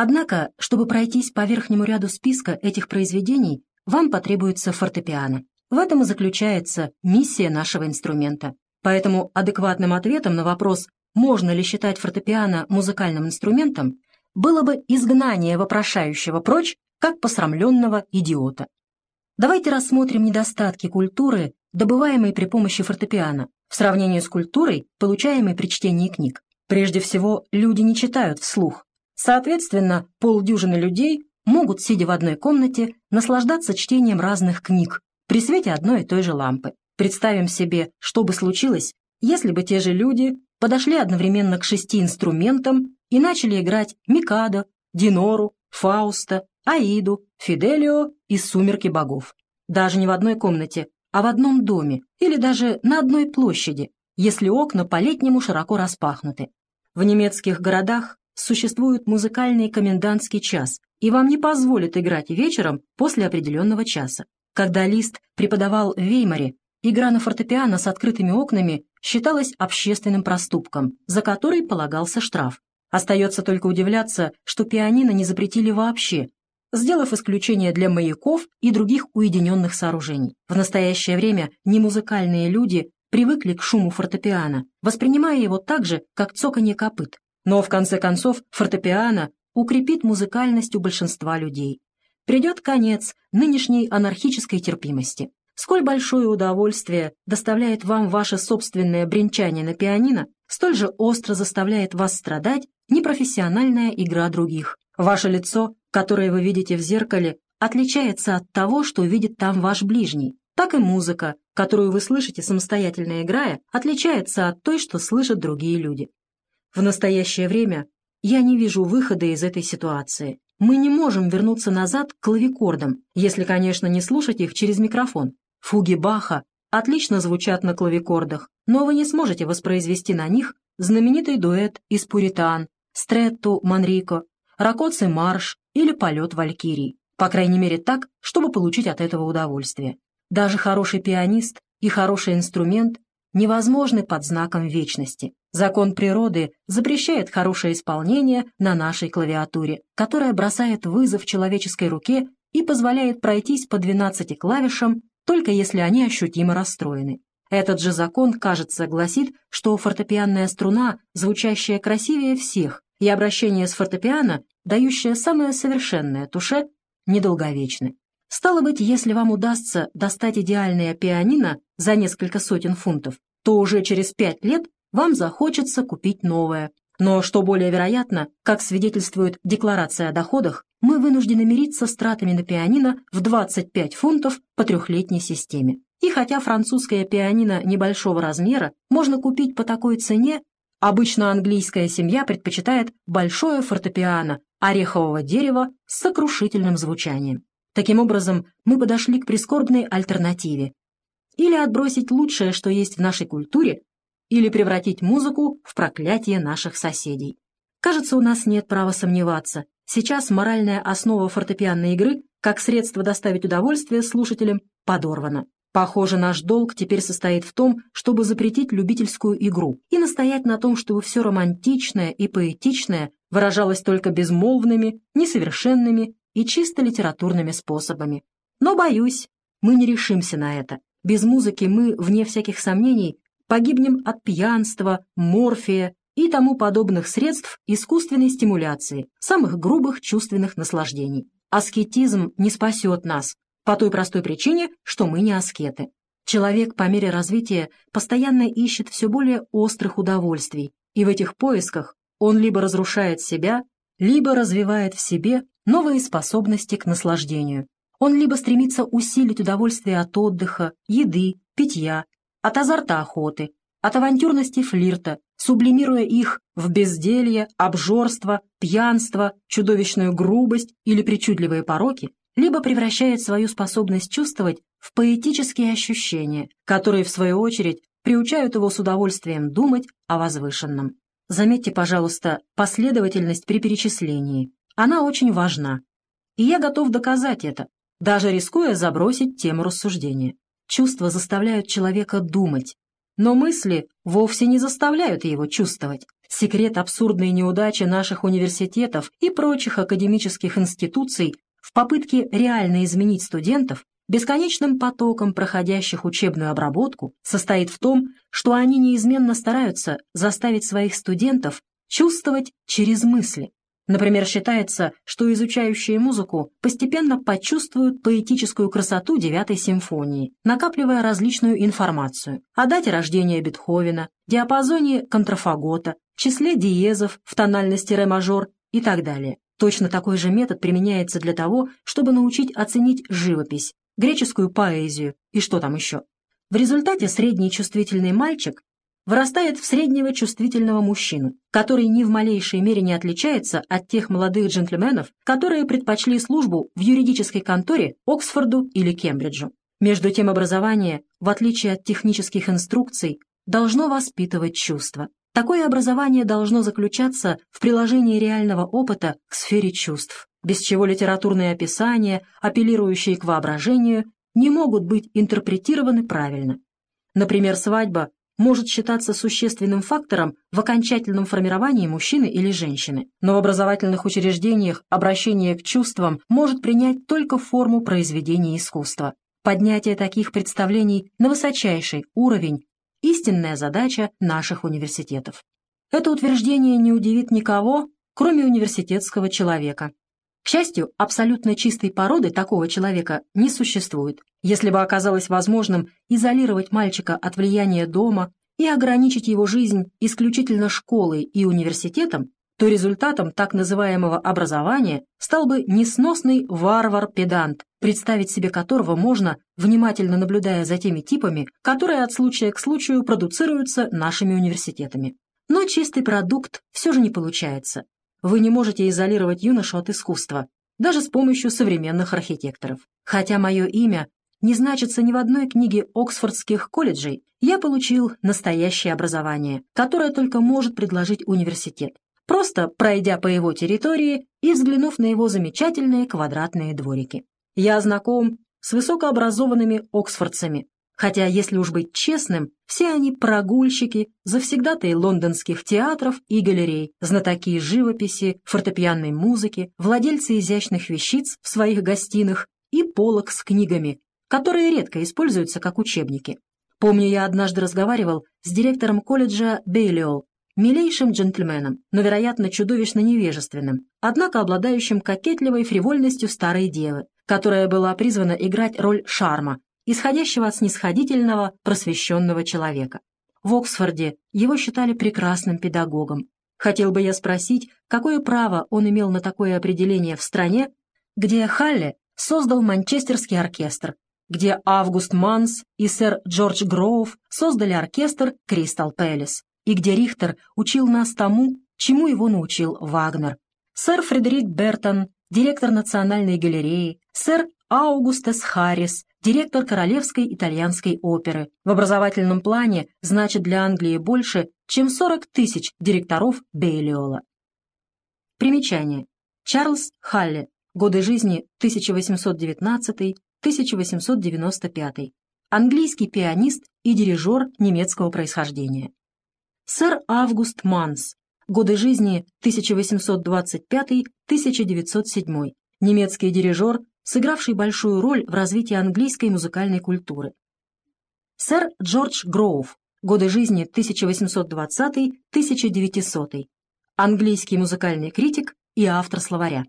Однако, чтобы пройтись по верхнему ряду списка этих произведений, вам потребуется фортепиано. В этом и заключается миссия нашего инструмента. Поэтому адекватным ответом на вопрос, можно ли считать фортепиано музыкальным инструментом, было бы изгнание вопрошающего прочь, как посрамленного идиота. Давайте рассмотрим недостатки культуры, добываемой при помощи фортепиано, в сравнении с культурой, получаемой при чтении книг. Прежде всего, люди не читают вслух. Соответственно, полдюжины людей могут, сидя в одной комнате, наслаждаться чтением разных книг при свете одной и той же лампы. Представим себе, что бы случилось, если бы те же люди подошли одновременно к шести инструментам и начали играть Микадо, Динору, Фауста, Аиду, Фиделио и Сумерки богов. Даже не в одной комнате, а в одном доме или даже на одной площади, если окна по-летнему широко распахнуты. В немецких городах существует музыкальный комендантский час, и вам не позволят играть вечером после определенного часа. Когда Лист преподавал в Веймаре, игра на фортепиано с открытыми окнами считалась общественным проступком, за который полагался штраф. Остается только удивляться, что пианино не запретили вообще, сделав исключение для маяков и других уединенных сооружений. В настоящее время немузыкальные люди привыкли к шуму фортепиано, воспринимая его так же, как цоканье копыт. Но, в конце концов, фортепиано укрепит музыкальность у большинства людей. Придет конец нынешней анархической терпимости. Сколь большое удовольствие доставляет вам ваше собственное бренчание на пианино, столь же остро заставляет вас страдать непрофессиональная игра других. Ваше лицо, которое вы видите в зеркале, отличается от того, что видит там ваш ближний. Так и музыка, которую вы слышите самостоятельно играя, отличается от той, что слышат другие люди. В настоящее время я не вижу выхода из этой ситуации. Мы не можем вернуться назад к клавикордам, если, конечно, не слушать их через микрофон. Фуги Баха отлично звучат на клавикордах, но вы не сможете воспроизвести на них знаменитый дуэт из Пуритан, Стретто Манрико, Ракоци Марш или Полет Валькирий. По крайней мере так, чтобы получить от этого удовольствие. Даже хороший пианист и хороший инструмент невозможны под знаком вечности. Закон природы запрещает хорошее исполнение на нашей клавиатуре, которая бросает вызов человеческой руке и позволяет пройтись по 12 клавишам только если они ощутимо расстроены. Этот же закон, кажется, гласит, что фортепианная струна, звучащая красивее всех, и обращение с фортепиано, дающее самое совершенное туше, недолговечны. Стало быть, если вам удастся достать идеальное пианино за несколько сотен фунтов, то уже через пять лет вам захочется купить новое. Но, что более вероятно, как свидетельствует декларация о доходах, мы вынуждены мириться с тратами на пианино в 25 фунтов по трехлетней системе. И хотя французское пианино небольшого размера можно купить по такой цене, обычно английская семья предпочитает большое фортепиано орехового дерева с сокрушительным звучанием. Таким образом, мы подошли к прискорбной альтернативе. Или отбросить лучшее, что есть в нашей культуре, или превратить музыку в проклятие наших соседей. Кажется, у нас нет права сомневаться. Сейчас моральная основа фортепианной игры, как средство доставить удовольствие слушателям, подорвана. Похоже, наш долг теперь состоит в том, чтобы запретить любительскую игру и настоять на том, чтобы все романтичное и поэтичное выражалось только безмолвными, несовершенными и чисто литературными способами. Но, боюсь, мы не решимся на это. Без музыки мы, вне всяких сомнений, погибнем от пьянства, морфия и тому подобных средств искусственной стимуляции, самых грубых чувственных наслаждений. Аскетизм не спасет нас, по той простой причине, что мы не аскеты. Человек по мере развития постоянно ищет все более острых удовольствий, и в этих поисках он либо разрушает себя, либо развивает в себе новые способности к наслаждению. Он либо стремится усилить удовольствие от отдыха, еды, питья, от азарта охоты, от авантюрности флирта, сублимируя их в безделье, обжорство, пьянство, чудовищную грубость или причудливые пороки, либо превращает свою способность чувствовать в поэтические ощущения, которые, в свою очередь, приучают его с удовольствием думать о возвышенном. Заметьте, пожалуйста, последовательность при перечислении. Она очень важна. И я готов доказать это, даже рискуя забросить тему рассуждения. Чувства заставляют человека думать, но мысли вовсе не заставляют его чувствовать. Секрет абсурдной неудачи наших университетов и прочих академических институций в попытке реально изменить студентов бесконечным потоком проходящих учебную обработку состоит в том, что они неизменно стараются заставить своих студентов чувствовать через мысли. Например, считается, что изучающие музыку постепенно почувствуют поэтическую красоту девятой симфонии, накапливая различную информацию о дате рождения Бетховена, диапазоне контрафагота, числе диезов в тональности ре-мажор и так далее. Точно такой же метод применяется для того, чтобы научить оценить живопись, греческую поэзию и что там еще. В результате средний чувствительный мальчик вырастает в среднего чувствительного мужчину, который ни в малейшей мере не отличается от тех молодых джентльменов, которые предпочли службу в юридической конторе Оксфорду или Кембриджу. Между тем образование, в отличие от технических инструкций, должно воспитывать чувства. Такое образование должно заключаться в приложении реального опыта к сфере чувств, без чего литературные описания, апеллирующие к воображению, не могут быть интерпретированы правильно. Например, свадьба может считаться существенным фактором в окончательном формировании мужчины или женщины, но в образовательных учреждениях обращение к чувствам может принять только форму произведения искусства. Поднятие таких представлений на высочайший уровень – истинная задача наших университетов. Это утверждение не удивит никого, кроме университетского человека. К счастью, абсолютно чистой породы такого человека не существует. Если бы оказалось возможным изолировать мальчика от влияния дома и ограничить его жизнь исключительно школой и университетом, то результатом так называемого образования стал бы несносный варвар-педант, представить себе которого можно, внимательно наблюдая за теми типами, которые от случая к случаю продуцируются нашими университетами. Но чистый продукт все же не получается. Вы не можете изолировать юношу от искусства, даже с помощью современных архитекторов. Хотя мое имя не значится ни в одной книге Оксфордских колледжей, я получил настоящее образование, которое только может предложить университет, просто пройдя по его территории и взглянув на его замечательные квадратные дворики. Я знаком с высокообразованными оксфордцами, Хотя, если уж быть честным, все они прогульщики, завсегдатые лондонских театров и галерей, знатоки живописи, фортепианной музыки, владельцы изящных вещиц в своих гостиных и полок с книгами, которые редко используются как учебники. Помню, я однажды разговаривал с директором колледжа Бейлиол, милейшим джентльменом, но, вероятно, чудовищно невежественным, однако обладающим кокетливой фривольностью старой девы, которая была призвана играть роль шарма, исходящего от снисходительного, просвещенного человека. В Оксфорде его считали прекрасным педагогом. Хотел бы я спросить, какое право он имел на такое определение в стране, где Халле создал Манчестерский оркестр, где Август Манс и сэр Джордж Гроув создали оркестр Кристал Пэлис, и где Рихтер учил нас тому, чему его научил Вагнер. Сэр Фредерик Бертон, директор Национальной галереи, сэр Аугустес Харрис, директор Королевской итальянской оперы. В образовательном плане значит для Англии больше, чем 40 тысяч директоров Бейлиола. Примечание. Чарльз Халли. Годы жизни 1819-1895. Английский пианист и дирижер немецкого происхождения. Сэр Август Манс. Годы жизни 1825-1907. Немецкий дирижер, сыгравший большую роль в развитии английской музыкальной культуры. Сэр Джордж Гроув, годы жизни 1820-1900, английский музыкальный критик и автор словаря.